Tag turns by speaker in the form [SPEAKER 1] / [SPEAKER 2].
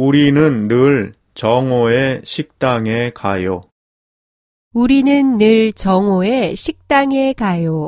[SPEAKER 1] 우리는 늘 정오의 식당에 가요.
[SPEAKER 2] 우리는 늘 정오의 식당에 가요.